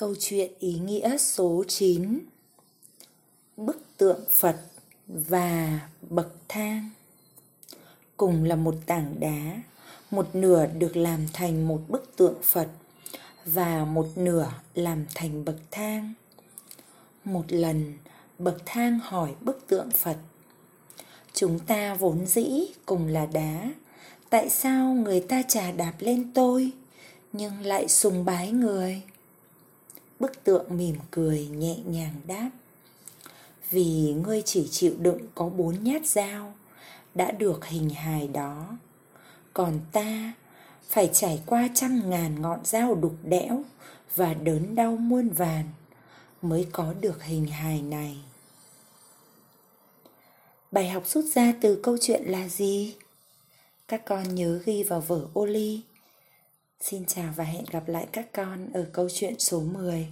Câu chuyện ý nghĩa số 9 Bức tượng Phật và bậc thang Cùng là một tảng đá, một nửa được làm thành một bức tượng Phật và một nửa làm thành bậc thang. Một lần, bậc thang hỏi bức tượng Phật Chúng ta vốn dĩ cùng là đá, tại sao người ta trà đạp lên tôi nhưng lại sùng bái người? Bức tượng mỉm cười nhẹ nhàng đáp, Vì ngươi chỉ chịu đựng có bốn nhát dao Đã được hình hài đó, Còn ta phải trải qua trăm ngàn ngọn dao đục đẽo Và đớn đau muôn vàn Mới có được hình hài này Bài học rút ra từ câu chuyện là gì? Các con nhớ ghi vào vở ô ly Xin chào và hẹn gặp lại các con ở câu chuyện số 10.